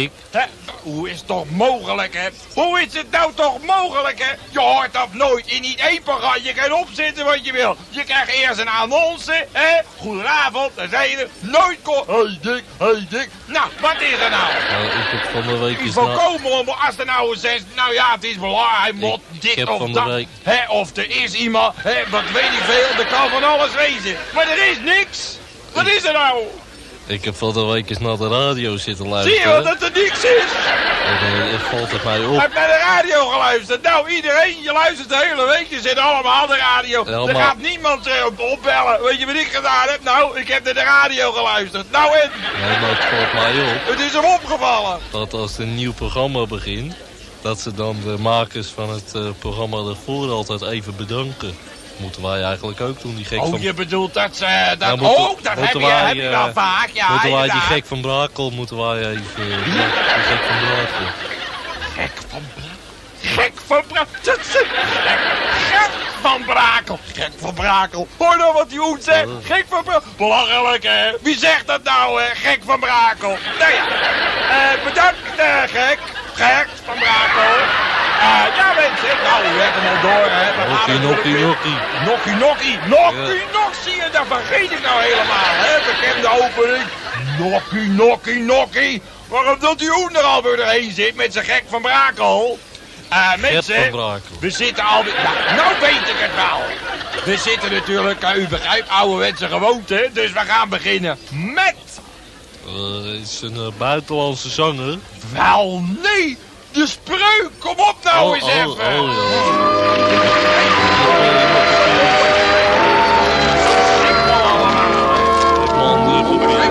Dick. Hè? Hoe is het toch mogelijk, hè? Hoe is het nou toch mogelijk, hè? Je hoort dat nooit in niet één programma. Je kan opzitten wat je wil. Je krijgt eerst een annonce, hè? Goedenavond, daar zijn je. Nooit kom... Hey Dick, hey Dick. Nou, wat is er nou? Nou, ik heb van de week eens voorkomen om als er nou zegt, nou ja, het is belangrijk, hij moet dit of van de dat. week- Hè, of er is iemand, hè, wat weet ik veel, er kan van alles wezen. Maar er is niks. Wat is er nou? Ik heb van de week eens naar de radio zitten Zie luisteren. je wel dat er niks is? En eh, het valt het mij op. heeft naar de radio geluisterd. Nou, iedereen, je luistert de hele week. Je zit allemaal aan de radio. Ja, Er gaat niemand eh, op opbellen. Weet je wat ik gedaan heb? Nou, ik heb naar de radio geluisterd. Nou en, Nee, maar het valt mij op het is hem opgevallen. dat als een nieuw programma begint... dat ze dan de makers van het eh, programma ervoor altijd even bedanken. Moeten wij eigenlijk ook doen, die gek Oh, van... je bedoelt dat ze... Dat, Nou, moeten- oh, dat heb je, wij, heb je eh, wel vaak. Ja, moeten wij die gek van Brakel, moeten wij even... eh, die gek van Brakel. Gek van Brakel. Gek van Brakel. Dat gek, van Brakel. Gek van Brakel. Hoor nou wat die hoed zegt. Oh. Gek van Brakel. Belachelijk, hè? Wie zegt dat nou, hè? Gek van Brakel. Nou ja, eh, bedankt, eh, gek. Gek van Brakel. Eh, ja, mensen. Nou, we werken al door, hè. Nokkie, nokkie, weer- nokkie. Nokkie, nokkie, nokkie, nok, zie je, dat vergeet ik nou helemaal, hè? Bekende opening. Nokkie, nokkie, nokkie. Waarom dat die hoen er alweer doorheen zit met zijn gek van Brakel? Van mensen, Brakel. we zitten alweer... Ja, nou weet ik het wel. We zitten natuurlijk, eh, u begrijpt, ouderwetse gewoonte. Dus we gaan beginnen met... Er is een buitenlandse zanger. Wel, nee, de spreuk. Kom op nou Oh, eens oh, even. oh,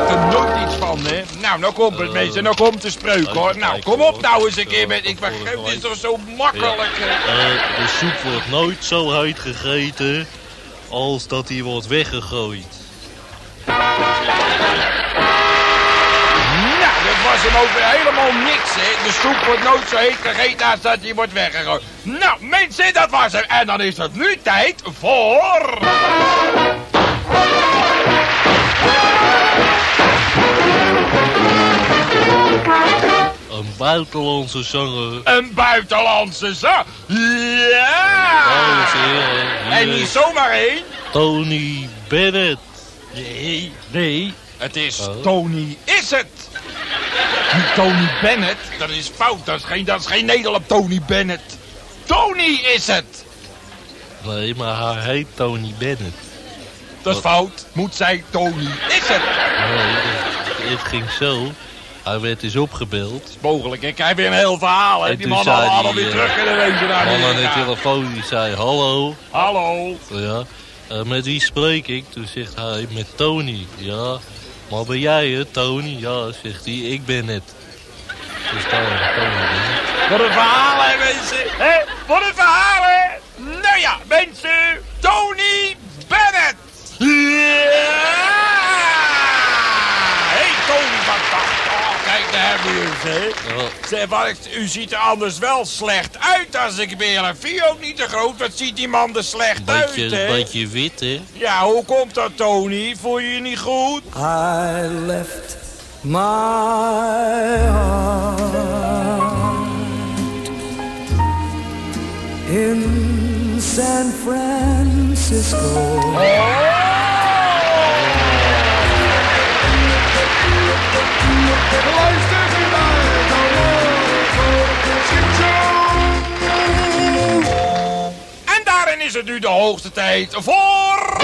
er van, hè? Nou, nou komt het, mensen. Nou komt de spreuk, hoor. Nou, kom op nou eens een keer met... Ik begrijp, is toch zo makkelijk? Eh, de soep wordt nooit zo heet gegeten als dat die wordt weggegooid. Nou, dat was hem ook weer helemaal niks, hè? De soep wordt nooit zo heet gegeten als dat die wordt weggegooid. Nou, mensen, dat was hem. En dan is het nu tijd voor... Een buitenlandse zanger. Een buitenlandse zang. Ja! Dames en heren, En niet zomaar één. Tony Bennett. Nee, nee. Het is Oh. Tony is het. Niet Tony Bennett. Dat is fout. Dat is geen, dat is geen Nederland Tony Bennett. Tony is het. Nee, maar hij heet Tony Bennett. Dat is fout. Moet zij Tony is het. Nee, het, het ging zo. Hij werd eens opgebeld. Mogelijk. Ik krijg weer een heel verhaal. Hè. En Die mannen zei allemaal die, weer eh, terug in de wezen naar Man aan de telefoon die zei hallo. Hallo. Ja. Eh, met wie spreek ik? Toen zegt hij met Tony. Ja. Maar ben jij het, Tony? Ja, zegt hij. Ik ben het. Dus Tony, Tony. Wat een verhaal, hè, mensen. Hè? Wat een verhaal, hè. Nou ja, mensen. Tony Bennett. Ja! Hey, Tony, wat Oh, daar hebben. Ja, Zeg, ik- u ziet er anders wel slecht uit als ik ben. En vind je ook niet te groot? Wat ziet die man er slecht een beetje, uit, een hè? beetje wit, hè? Ja, hoe komt dat, Tony? Voel je je niet goed? I left my heart in San Francisco. Is het nu de hoogste tijd voor...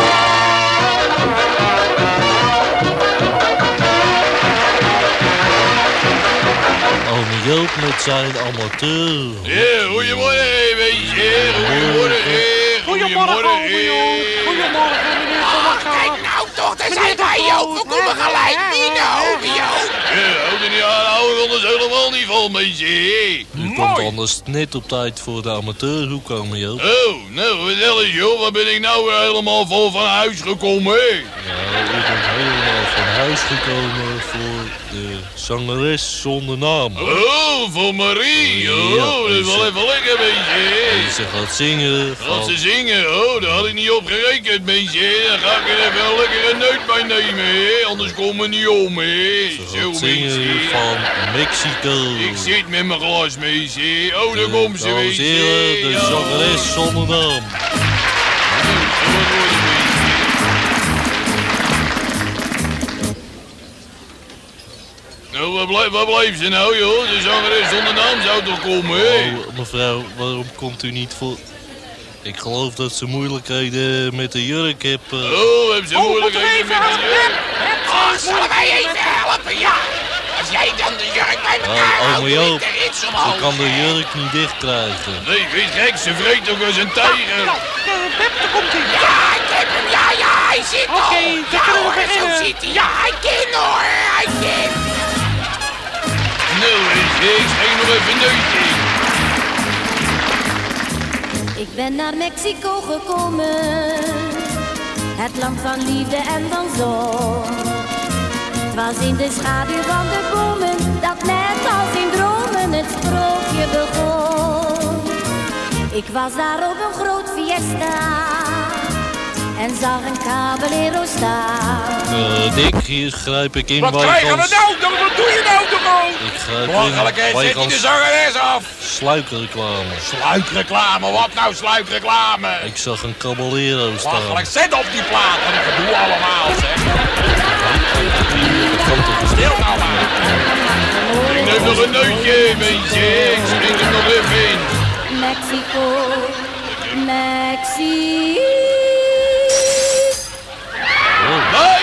Ome Joop met zijn amateur. Ja, goedemorgen, weet je. Goedemorgen. Goedemorgen, Goedemorgen, meneer Kollega. nou toch, daar zijn wij, Joop. We komen gelijk ome Joop. Ja, houd er niet aan, ik anders helemaal niet van, mensen. Ik komt mooi. anders net op tijd voor de amateurhoek komen, Joop. Oh, nou, vertel eens, joh. Waar ben ik nou weer helemaal vol van huis gekomen, hè? Ja, u bent helemaal van huis gekomen voor zangeres zonder naam. Oh, voor Marie. Ja, Oh, dat is wel ze- even lekker, beetje. Ze gaat zingen Gaat ze zingen? Oh, daar had ik niet op gerekend, mensen. Daar ga ik er even een lekkere neut bij nemen, hè. Anders komen we niet om, hè. Ze Zo, zingen van Mexico. Ik zit met mijn glas, mensen. Oh, daar komt ze, heren, de zangeres zonder naam. Waar blijft, waar blijft ze nou, joh? De zangeres zonder naam zou toch komen, hè? Oh, mevrouw, waarom komt u niet voor... Ik geloof dat ze moeilijkheden met de jurk heeft. eh. Oh, hebben ze Oh, moeilijkheden even met helpen. de Oh, zullen wij even helpen? Ja. Als jij dan de jurk bij elkaar Oh, houdt, doe de rits Ze kan de jurk niet dicht krijgen. Nee, weet gek, ze vreet ook als een tijger. Nou, de Pep, daar komt hij. Ja, ik heb hem. Ja, ja, hij zit Oké, al. dan Ja kunnen we beginnen. Ja, hij kan hoor, hij kan. Ik schenk nog even een neutje. Ik ben naar Mexico gekomen, het land van liefde en van zon. Het was in de schaduw van de bomen dat net als in dromen het sprookje begon. Ik was daar op een groot fiesta en zag een caballero staan. Eh, Dick, hier grijp ik in Wat bij krijgen we nou? Doe je nou toch? Ik in bij Zet die de zangeres af. sluikreclame. Sluikreclame, wat nou sluikreclame? Ik zag een caballero staan. Belachelijk, zet op die plaat. Wat een gedoe allemaal, zeg. Stil nou maar. Ik neem nog een neutje, beetje. Ik schenk hem nog even in. Mexico, Mexico. Nee,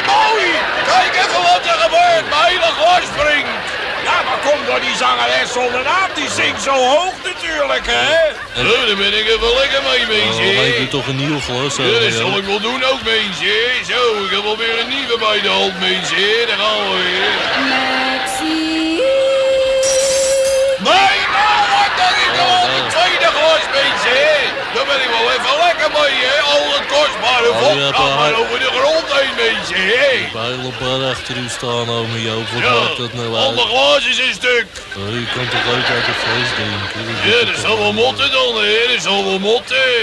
die mooi. Kijk even wat er gebeurt. Mijn hele springt. Ja, maar kom door die zangeres zonder naam. Die zingt zo hoog natuurlijk, hè? Oh, daar ben ik even lekker mee, Oh, dan heeft u mensen. toch een nieuw glas Ja, dat zal ik wel doen ook, mensen. Zo, ik heb alweer een nieuwe bij de hand, mensen. Daar gaan we weer. Nee, nou, wat dan is er al de oh. tweede glas, mensen. Daar ben ik wel even lekker mee, hè. Al het kostbare Oh, hebt gaat een maar over de grond heen, mensen. hè. Bij hele bar achter u staan, ome Joop. Wat Ja, maakt dat nou uit? glazen zijn stuk. Oh, u kan toch ook uit de fles drinken? Ja, dat zal wel motten dan, hè. Dat zal wel motten.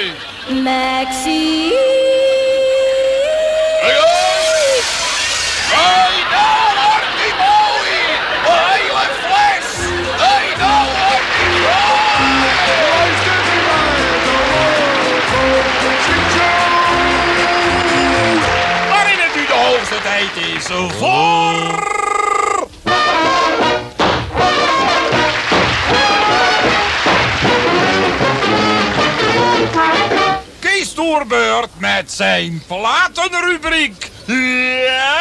Mexico. Hey, hey! Voor... Kees Toerbeurt met zijn platenrubriek. Ja!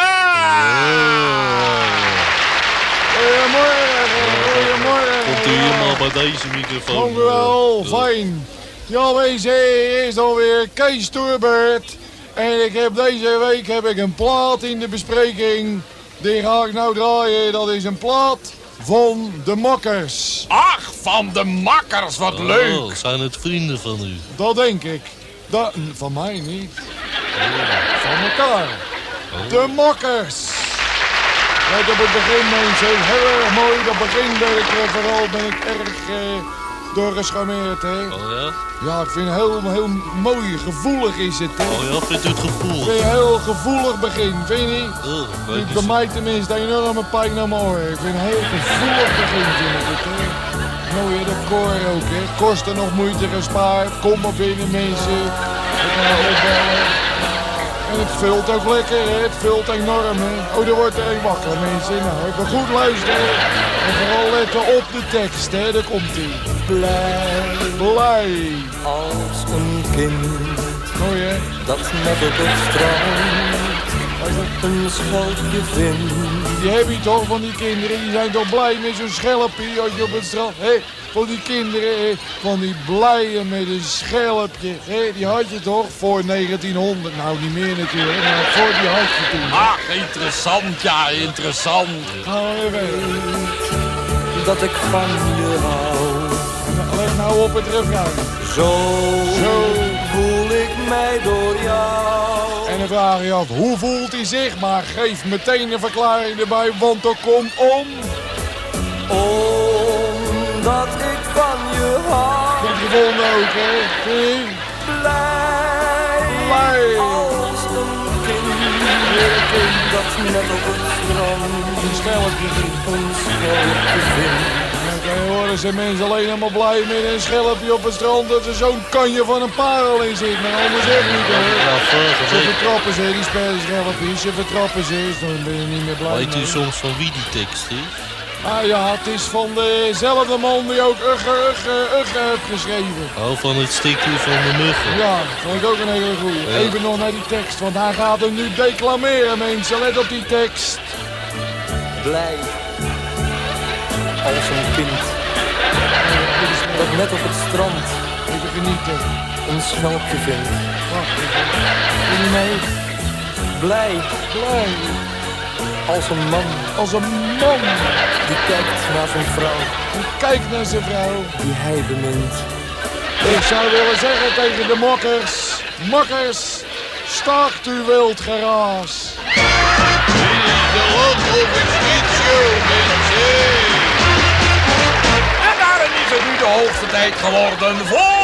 Goedemorgen, goedemorgen. Komt u hier maar bij deze microfoon? Dank u wel, Eh, fijn. Ja, wezen, hier is alweer Kees Toerbert. En ik heb deze week heb ik een plaat in de bespreking. Die ga ik nou draaien. Dat is een plaat van de Makkers. Ach, van de makkers, wat Oh, leuk. zijn het vrienden van u? Dat denk ik. Dat, van mij niet. Van elkaar. De Makkers. Let op het begin mensen. Heel erg mooi. Dat begin ben ik eh, vooral ben ik erg eh, doorgeschameerd. Hè. Oh ja? Ja, ik vind het heel, heel mooi. Gevoelig is het. Hè. Oh ja, vindt u het gevoel? Ik vind een heel gevoelig begin, vind je niet? Oh, eens. bij mij tenminste een enorme pijn naar mijn oren. Ik vind een heel gevoelig begin, vind ik het. Hè. Mooi dat koor ook, hè. Kosten nog moeite gespaard. Kom maar binnen, mensen. En het vult ook lekker, hè. Het vult enorm, hè. Oh, er wordt er een wakker, mensen. Nou, even goed luisteren. En vooral letten op de tekst, hè. Daar komt ie. Blij, blij. Als een kind Mooi, hè. dat net op het strand een schelpje vindt. Die heb je toch van die kinderen, die zijn toch blij met zo'n schelpje als je op het strand... Hé, van die kinderen, hé, van die blijen met een schelpje. Hé, die had je toch voor 1900, nou niet meer natuurlijk, maar voor die had je toen. Ach, interessant, ja, interessant. Gaan we even. Dat ik van je hou. Leg nou op het refrein. Zo, Zo. voel ik mij door jou. En dan vraag je af, hoe voelt hij zich? Maar geef meteen een verklaring erbij, want er komt om. Omdat ik van je hou. Goed gevonden ook, hè? Je? Blij, Blij. als een kind. Dat net op het Een schelpje. een schelpje vindt. Dan je horen, zijn mensen alleen helemaal blij met een schelpje op het strand... dat er zo'n kanje van een parel in zit. Maar anders echt niet, hoor. Ze vertrappen ze, die spelschelpjes. Ze vertrappen ze, dus dan ben je niet meer blij weet u soms van wie die tekst is? Ah ja, het is van dezelfde man die ook Ugge, Ugge, Ugge heeft geschreven. Oh, van het stikje van de muggen. Ja, vond ik ook een hele goeie. Ja. Even nog naar die tekst, want hij gaat hem nu declameren, mensen. Let op die tekst. Blij, als een kind. Dat net op het strand Even genieten. een schelpje vindt. Wacht even. Doe je mee? Blij, Blij. als een man Als een man die kijkt naar zijn vrouw die kijkt naar zijn vrouw. die hij bemint. Ik zou willen zeggen tegen de mokkers. Mokkers, start uw wild geraas. De. En daarin is het nu de hoogste tijd geworden voor...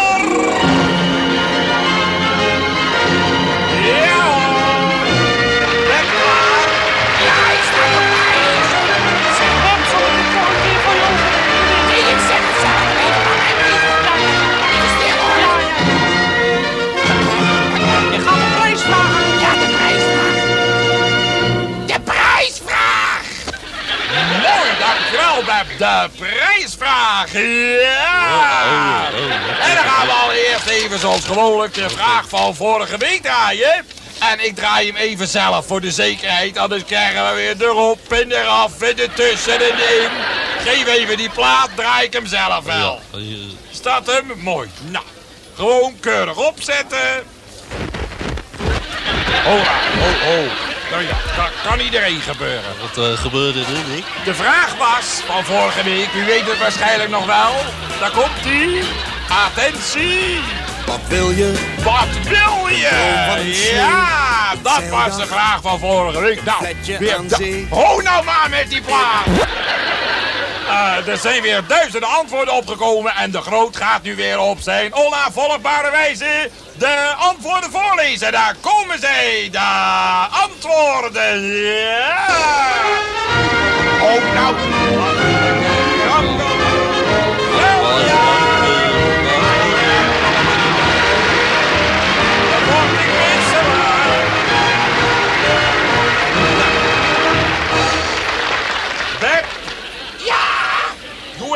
De prijsvraag. Ja. En dan gaan we allereerst even zoals gewoonlijk de vraag van vorige week draaien. En ik draai hem even zelf voor de zekerheid. Anders krijgen we weer erop en eraf en ertussen en in. Geef even die plaat, draai ik hem zelf wel. Staat hem? Mooi. Nou, gewoon keurig opzetten. Hola, ho, ho. Nou ja, dat kan iedereen gebeuren. wat eh, gebeurde er, Nick? De vraag was van vorige week, u weet het waarschijnlijk nog wel. Daar komt ie. Attentie. Wat wil je? Wat wil je? Ja, dat was de vraag van vorige week. Nou, weer. Ho nou maar met die plaat. Eh, er zijn weer duizenden antwoorden opgekomen en de groot gaat nu weer op zijn onnavolgbare wijze de antwoorden voorlezen. Daar komen zij, de antwoorden. Ja. Oh nou.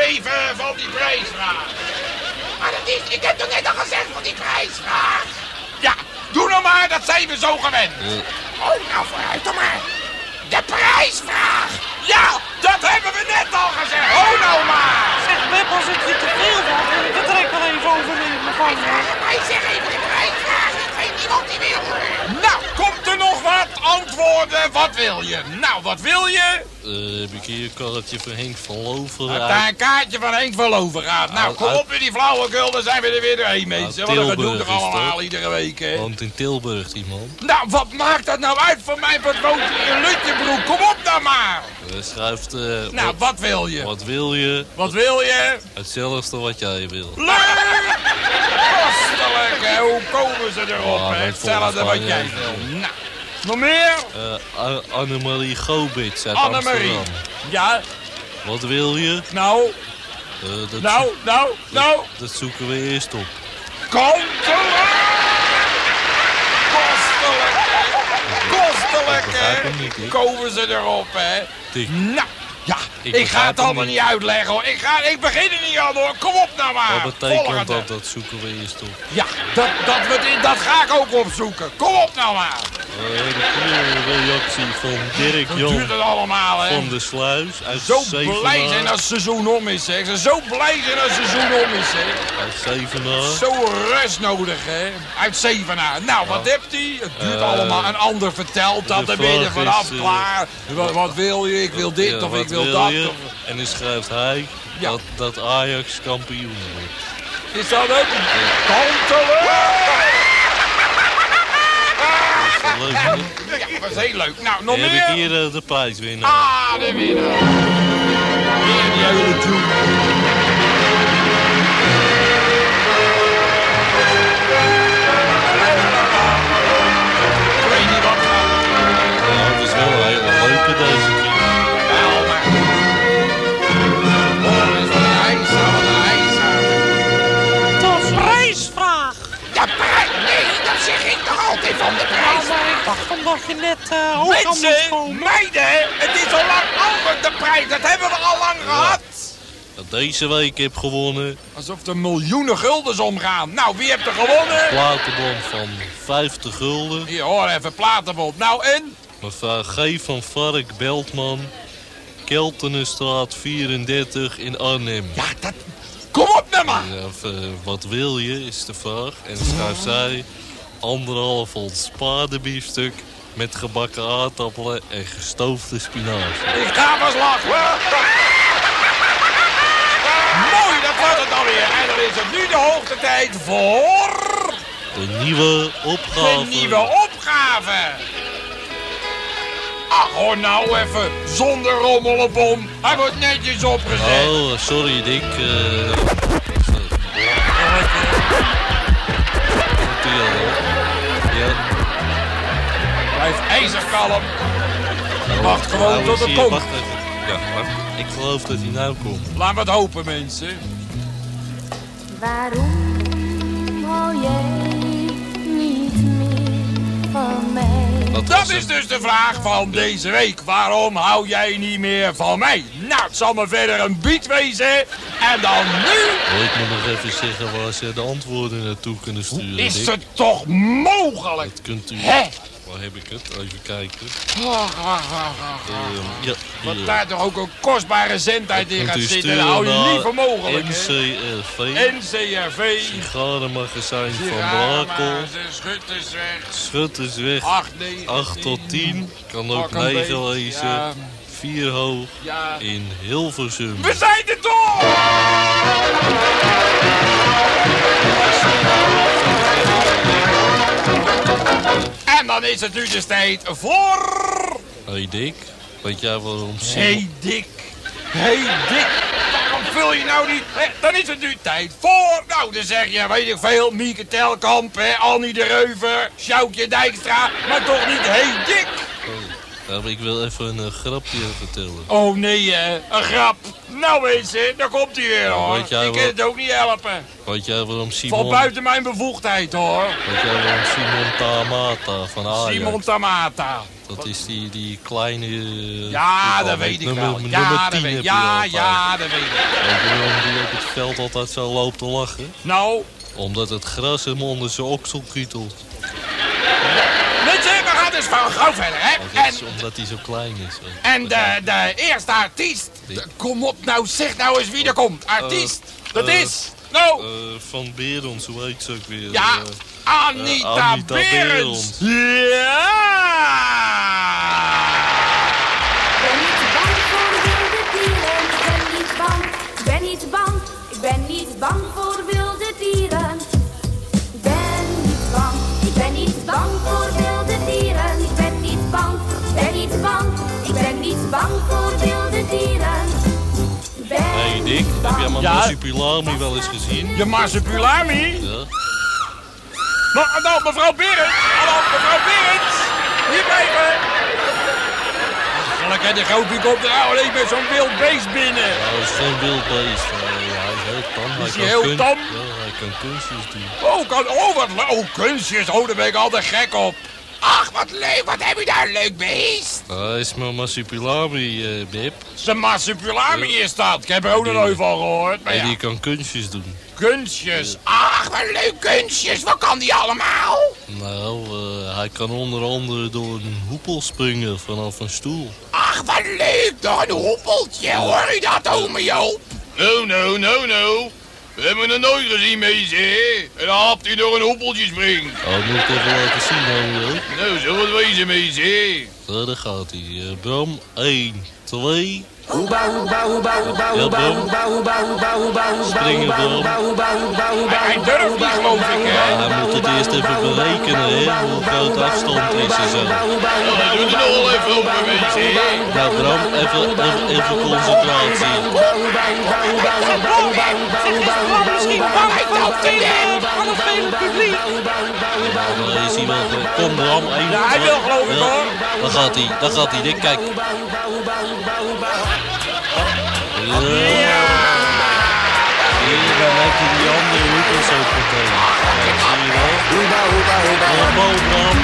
Doe even van die prijsvraag. maar dat is, ik heb toch net al gezegd van die prijsvraag. Ja, doe nou maar, dat zijn we zo gewend. Oh, nou vooruit dan maar. De prijsvraag. Ja, dat hebben we net al gezegd. Oh nou maar. Zeg, Wim, als het je te veel wordt, wil ik het wel even overnemen van je. Vraag mij, zeg even de prijsvraag. Ik weet niet wat die wil. Nou, er wat? Antwoorden, wat wil je? Nou, wat wil je? Eh, heb ik hier een karretje van Henk van Lover Dat uit. daar een kaartje van Henk van Loven gaat. Nou, kom op met die flauwekul, dan zijn we er weer doorheen, mensen. Wat Tilburg toch is allemaal iedere week, hè? Want in Tilburg, die man. Nou, wat maakt dat nou uit voor mijn patroon in lutjebroek? Kom op dan maar. Eh, schrijft... eh, Nou, wat, wat wil je? wat wil je? Wat wil je? Hetzelfde wat jij wil. Leuk! Kostelijk? Hoe komen ze erop, hè? Hetzelfde wat mij, jij wil. Nou, nog meer? A- Annemarie Gobits uit Annemarie. Amsterdam. Ja, Wat wil je? nou, Eh, dat, nou, nou, nou. dat zoeken we eerst op. Kom Kostelijk, hè? Kostelijk, hè? Komen ze erop, hè? Tik. Nou, ja, Ik ik, ga het allemaal niet. niet uitleggen, hoor. Ik, ga, ik begin er niet aan, hoor. Kom op nou maar. Wat betekent dat? Dat zoeken we eerst op. Ja, dat, dat, we, dat ga ik ook opzoeken. Kom op nou maar. Uh, de reactie van Dirk Wat duurt Jan het allemaal, hè? van de Sluis uit Zo Zevenaar. blij zijn als het seizoen om is, zeg. Ze zo blij zijn als het seizoen om is, zeg. Uit Zevenaar. Zo rust nodig, hè. Uit Zevenaar. Nou, wat hebt hij? Het duurt Eh, allemaal. Een ander vertelt dat. Dan ben je vanaf eh, klaar. Wat, wat wil je? Ik wil dit Ja, of ik wil dat. En dan schrijft hij Ja. dat, dat Ajax kampioen wordt. Is dat ook een kantelen? Dat is wel leuk? Ja, dat is heel leuk. Nou, nog Dan heb meer? ik hier eh, de prijs winnen. Ah, de winnaar. Weer die hele troep. Ik weet niet wat het is wel een hele leuke deze zeg ik toch altijd van de prijs. maar ik dacht omdat je net eh hoog Mensen, meiden, het is al lang over de prijs. Dat hebben we al lang gehad. Dat deze week heb gewonnen. Alsof er miljoenen guldens omgaan. Nou, wie heeft er gewonnen? Platenbond van 50 gulden. Hier, hoor even, platenbond. Nou, en? Mevrouw G. van Vark Beltman. Keltenenstraat 34 in Arnhem. Ja, dat... Kom op nou maar. Ja, of, eh, wat wil je, is de vraag. En dan schrijft zij anderhalf ons paardenbiefstuk met gebakken aardappelen en gestoofde spinazie. Ik ga pas lachen. Mooi, dat was het alweer. En dan is het nu de hoogte tijd voor... De nieuwe opgave. De nieuwe opgave. Ach, hoor nou even. Zonder rommel op om. Hij wordt netjes opgezet. Oh, sorry Dick. eh Ja. Blijf ijzerkalm. Nou, Wacht gewoon nou, tot het komt. Wacht even. Ja, wacht. Ik geloof dat hij nou komt. We het hopen, mensen. Waarom hou jij niet meer van mij? Dat, Dat is dus de vraag van deze week. Waarom hou jij niet meer van mij? Nou, het zal me verder een beat wezen. En dan nu Oh, ik moet nog even zeggen waar ze de antwoorden naartoe kunnen sturen. is het toch mogelijk. Dat kunt u... Hè? Waar heb ik het? Even kijken. Ehm, ja, Wat daar toch ook een kostbare zendtijd in gaat zitten. hou je voor mogelijk? NCRV, NCRV. Sigarenmagazijn van Brakel, Schuttersweg. Schuttersweg 8, 9, 8 tot 10. Kan ook Pak een 9 beetje, lezen. ja. 4 hoog Ja. in Hilversum. We zijn er toch! En dan is het nu dus tijd voor... Hey Dick, weet jij waarom. Hey Dick. Hey Dick. Waarom vul je nou niet... Hè, dan is het nu tijd voor... Nou, dan zeg je, weet ik veel, Mieke Telkamp, hè, Annie de Reuver, Sjoukje Dijkstra, maar toch niet Hey Dick. Ja, maar ik wil even een eh, grapje vertellen. Oh nee, hè, een grap. Nou mensen, daar komt hij weer hoor. jij Ik kan wat- het ook niet helpen. Weet jij waarom Simon... buiten mijn bevoegdheid hoor. Weet jij waarom Simon Tamata van Ajax... Simon Tamata. Dat is die, die kleine... eh, Ja, dat weet ik wel. Nummer Ja, 10 dat weet heb ik. Ja, ja, dat weet ik. Weet je waarom die op het veld altijd zo loopt te lachen? Nou, Omdat het gras hem onder zijn oksel kietelt. Dus van gauw verder, hè. En, omdat hij zo klein is. en de, de eerste artiest. kom op nou, zeg nou eens wie er komt. Artiest. Dat eh, is... Nou, Eh, van Berends, hoe heet ze ook weer? ja, Eh, Anita, eh, Anita Berends. Berends. Niet heb jij Ja? Marsupilami wel eens gezien? Je marsupilami. Ja? Nou, nou, mevrouw Berends. Hallo, mevrouw Berends. Hier blijven. Gelukkig, de grote komt er nou alleen met zo'n wild beest binnen. Nou, hij is geen wild beest. Eh, hij is heel tam. Is hij hij kan heel tam? Ja, hij kan kunstjes doen. Oh, kan, oh, wat Oh, kunstjes. Oh, daar ben ik altijd gek op. Ach, wat leuk. Wat heb je daar een leuk beest? Hij is mijn Marsupilami, eh Bib. Zijn marsupilami is dat. Ik heb er ook nog nooit van gehoord. Maar En ja, die kan kunstjes doen. kunstjes. Ach, wat leuk kunstjes. Wat kan die allemaal? Nou, eh, hij kan onder andere door een hoepel springen vanaf een stoel. Ach, wat leuk toch, een hoppeltje. Hoor je dat, ome Joop? Nou, nou, nou, nou. We hebben het nog nooit gezien, meisje. En dan hapt u door een hoepeltje springt. Oh, moet ik even laten zien, joh. Nou, zo wat wezen, meisje. Zo, daar gaat hij. Eh, Bram, 1, 2... Springen, hoeba, Hij durft niet, geloof ik, hè? Ja, hij moet het eerst even berekenen, hè, hoe groot afstand is en zo. Nou, je nog wel even op. Nou, Bram, even, even, even concentratie. Voor. Kom, Bram, 1, Ja, hij wil geloof ik, hoor. Daar gaat hij, daar gaat hij. Dit, kijk. Ja. Hier, dan heeft hij die andere hoepels ook meteen. Ja, zie je wel? Ja, mooi, Bram.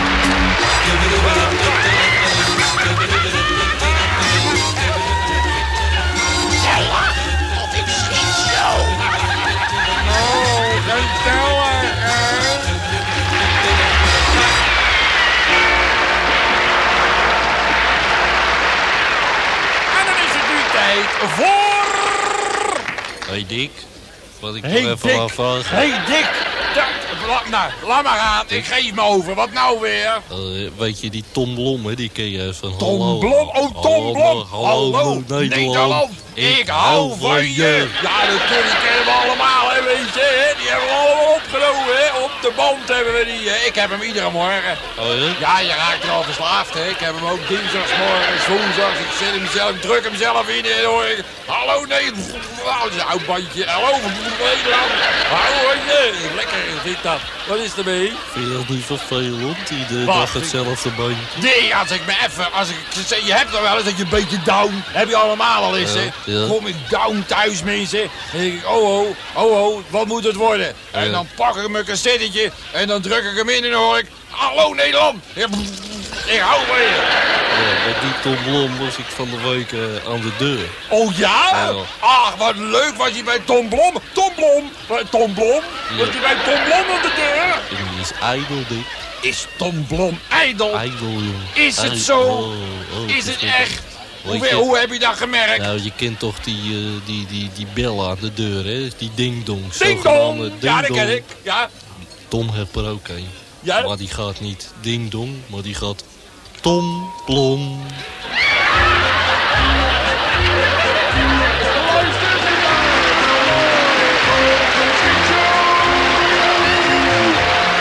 Of ik schiet zo. Oh, geen tellen, hè? En dan is het nu tijd voor... Hey Dick, wat ik Hey, nog even Dick. Hey Dick, dat, la- nou, laat maar gaan. Ik geef me over. Wat nou weer? Eh, weet je, die Tom Blom, hè, die ken je van Tom hallo. Blom? Oh, Tom Blom. Hallo, Hallo, Nederland. Ik, hou van je. Ja, natuurlijk kennen we allemaal, hè, weet je. Hè? Die hebben we allemaal opgenomen, hè. Op de band hebben we die. hè. Ik heb hem iedere morgen. Oh ja? Ja, je raakt er al verslaafd, hè. Ik heb hem ook dinsdagsmorgens, woensdags. Ik zet hem zelf, druk hem zelf in en hoor ik... Hallo, nee. Nou, dat oud bandje. Hallo, Nederland. Hallo, je. Lekker is dit dat. Wat is er mee? Vind je dat niet vervelend, iedere dag hetzelfde bandje? Nee, als ik me even, als ik, je hebt er wel eens dat je een beetje down, heb je allemaal al eens, Ja, hè. ja. Kom ik down thuis, mensen. Dan denk ik, oh, oh, oh, oh, wat moet het worden? En Ja. dan pak ik mijn cassettetje en dan druk ik hem in en dan hoor ik, hallo Nederland. Ik hou van je. Ja, met die Tom Blom was ik van de week eh, aan de deur. Oh ja? Ja. Ach, wat leuk was je bij Tom Blom. Tom Blom, Bij Tom Blom. Was je bij Tom Blom aan de deur? Die is ijdel, Dick. Is Tom Blom ijdel? Ijdel, jongen. Is het zo? Oh, oh, Is het echt? Hoe, je- hoe heb je dat gemerkt? Nou, je kent toch die, eh, die, die, die bel aan de deur, hè? Die ding-dong. Ding zogenaamde dong! Ja, dat ken ding-dong. ik. Ja. Tom heeft er ook een. Ja. Maar die gaat niet ding-dong, maar die gaat Tom Plom.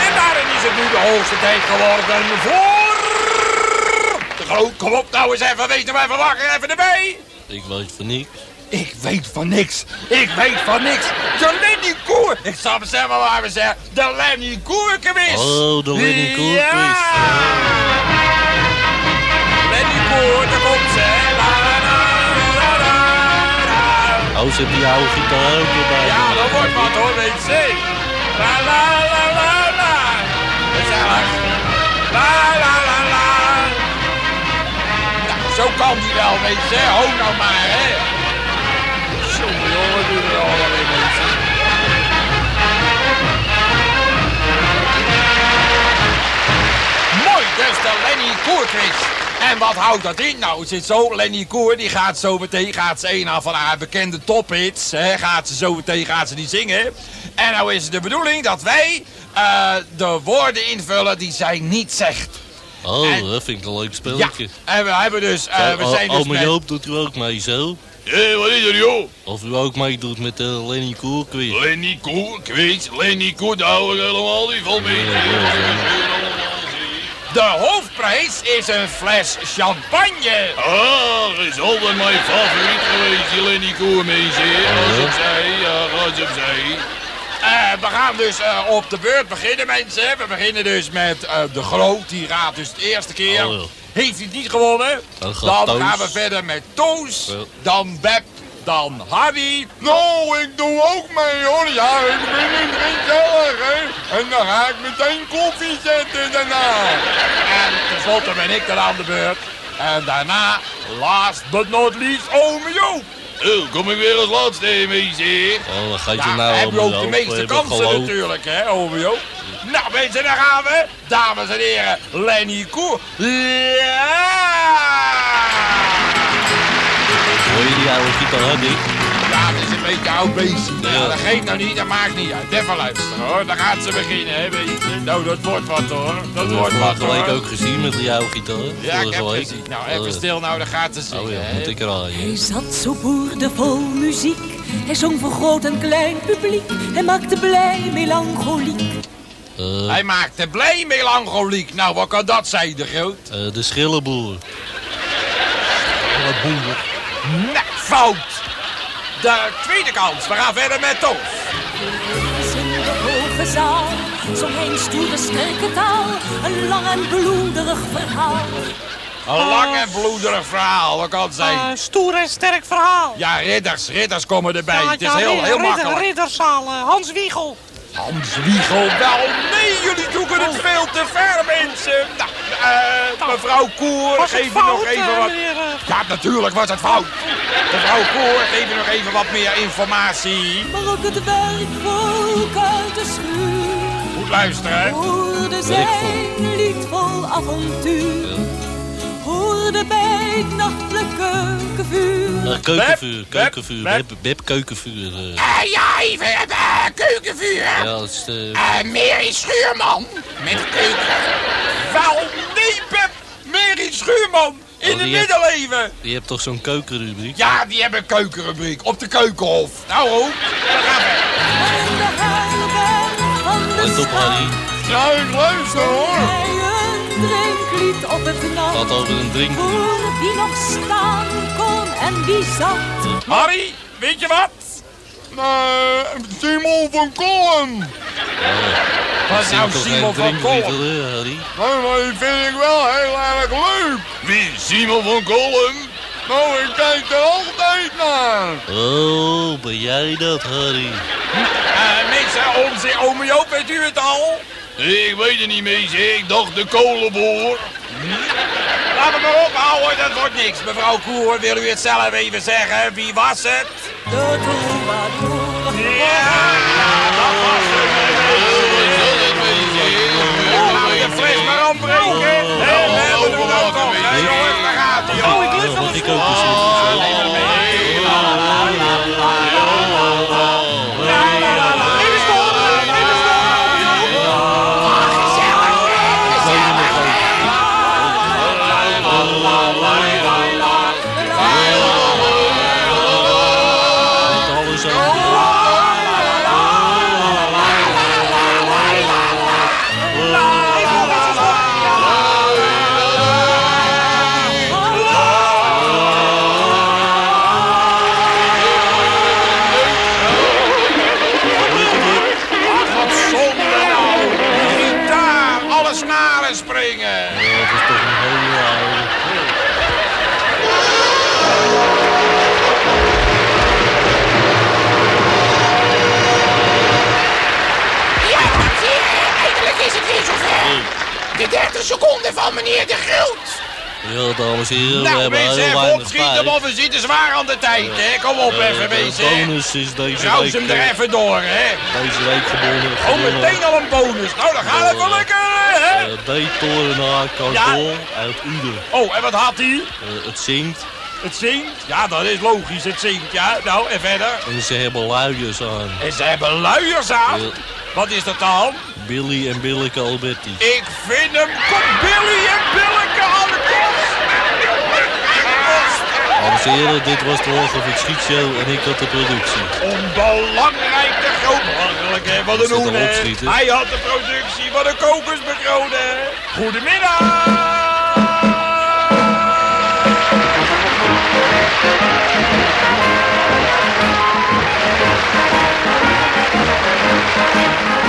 En daarin is het nu de hoogste tijd geworden voor... De groot, kom op nou eens even, weten we even lachen, even erbij. Ik weet van niks. Ik weet van niks. Ik weet van niks. De Lenny Koer. Ik zal het zeggen waar we zeggen. De Lenny Koer quiz. Oh, de Lenny Koer Ja. Koer, daar komt ze. La, la, la, la, la, la. Oh, ze heeft die oude gitaar ook erbij. Ja, dat wordt wat hoor, weet je. La la la la la. Gezellig. La la la la. Nou, zo kan die wel, weet je. Ho nou maar, hè. Jongen, jongen, doe er allemaal weer mensen. Mooi, dus de Lenny Koer quiz. En wat houdt dat in? Nou, het zit zo, Lenny Koer die gaat zo meteen, gaat ze een van haar bekende tophits, hè, gaat ze zo meteen, gaat ze die zingen. En nou is het de bedoeling dat wij eh, de woorden invullen die zij niet zegt. Oh, En- dat vind ik een leuk Ja, spelletje. en we hebben dus, eh, we Oh, zijn dus met... Joop doet u ook mee zo. Hé, wat is er joh? Of u ook meedoet met de Lenny Koer quiz. Lenny Koer quiz, Lenny Koer, daar hou ik helemaal niet van mee. De hoofdprijs is een fles champagne. Ah, is altijd mijn favoriet geweest, die Lenny Koer, mensen. Als ik zei, ja, als ik zei. Eh, we gaan dus eh, op de beurt beginnen, mensen. We beginnen dus met eh, de Groot. Die raadt dus de eerste keer. Oh. Heeft hij het niet gewonnen? Dan gaan we verder met Toos. Dan Beb. Dan Harry. Nou, ik doe ook mee hoor. Ja, ik ben niet gezellig, hè. En dan ga ik meteen koffie zetten daarna. En tenslotte ben ik dan aan de beurt. En daarna, last but not least, ome Joop. Oh, kom ik weer als laatste, hè, meisje. Oh, dan gaat je Daar nou heb je ook de meeste kansen geloof. natuurlijk, hè, Omeo? Nou, mensen, daar gaan we. Dames en heren, Lenny Koer. Ja! Die oude gitaar, Dick? Ja, het is een beetje oud. Ja, Ja. dat geeft nou niet, dat maakt niet uit. Even luisteren, hoor. Dan gaat ze beginnen, hè, weet je. Nou, dat wordt wat, hoor. Dat wordt wat, hoor. ook gezien met die oude gitaar. Ja, ik heb week. gezien. Nou, even Oh, stil nou, dan gaat ze zingen, Oh ja, hè. moet ik eraan. Hij zat zo boerdevol muziek. Hij zong voor groot en klein publiek. Hij maakte blij melancholiek. Eh, Hij maakte blij melancholiek. Nou, wat kan dat zijn, de groot? eh, de schillenboer. Nou, fout. De tweede kans. We gaan verder met Toos. Is in de hoge zaal stoere sterke taal. Een lang en bloederig verhaal. Een lang en bloederig verhaal. Wat kan het zijn? Eh, stoer en sterk verhaal. Ja, ridders. Ridders komen erbij. Ja, het is ja, heel, heel ridder- makkelijk. Ridderzaal, eh, Hans Wiegel. Hans Wiegel. Wel, nee, jullie zoeken het veel te ver, mensen. Nou, eh, mevrouw Koer, Was het geef je nog even eh, wat... meneer, eh? Ja, natuurlijk was het fout. Mevrouw Koer, geef je nog even wat meer informatie. Maar ook het werk volk uit de schuur. Goed luisteren, hè. Hoorde zijn lied vol avontuur. Hoorde bij het nachtelijk keukenvuur. Keukenvuur, keukenvuur. Beb, Beb keukenvuur. ja, even keukenvuur. ja, dat is de... Eh, Mary Schuurman. Met de keuken. Wel, nee, Pep. Mary Schuurman. In Oh, de die heeft- middeleeuwen. Je hebt toch zo'n keukenrubriek? Ja, die hebben een keukenrubriek op de keukenhof. Nou, hoor. Daar gaan we. In de herberg van de Let op, Harry. Ja, ik luister, hoor. Hij een drinklied op het nat. Gaat over een drink. Voor wie nog staan kon en wie zat. Harry, weet je wat? Uh, Simon van Kolm. Wat nou Simon van Kolm? Nou, maar die vind ik wel heel erg leuk. Wie, Simon van Kolm? Nou, ik kijk er altijd naar. Oh, ben jij dat, Harry? Uh, mensen, onze ome Joop, weet u het al? Ik weet het niet, meisje. Ik dacht de kolenboor. Laat het maar ophouden, dat wordt niks. Mevrouw Koer, wil u het zelf even zeggen? Wie was het? De troubadour. Ja, dat was het. Wat Dames en heren, we Nou, hebben mensen, heel weinig opschieten, tijd. want we zitten zwaar aan de tijd, hè. Kom op Eh, even, de mensen. bonus is deze Roos week, hem er eh, even door, hè. deze week gewonnen. Oh, meteen al een bonus. Nou, dan gaat het wel lekker, hè. Eh, D-torenaar Cardol uit Uden. Oh, en wat had hij? Eh, het zingt Het zingt? Ja, dat is logisch, het zingt, ja. Nou, en verder? en ze hebben luiers aan. En ze hebben luiers aan. Ja. Wat is dat dan? Billy en Billeke Alberti. Ik vind hem... Billy en Billeke aan de kost. Dames en heren, dit was de Ongeveer Schietshow en ik had de productie. Onbelangrijk te groot. Wat een. Hij had de productie. Wat een kokosbekronen. Goedemiddag. Dat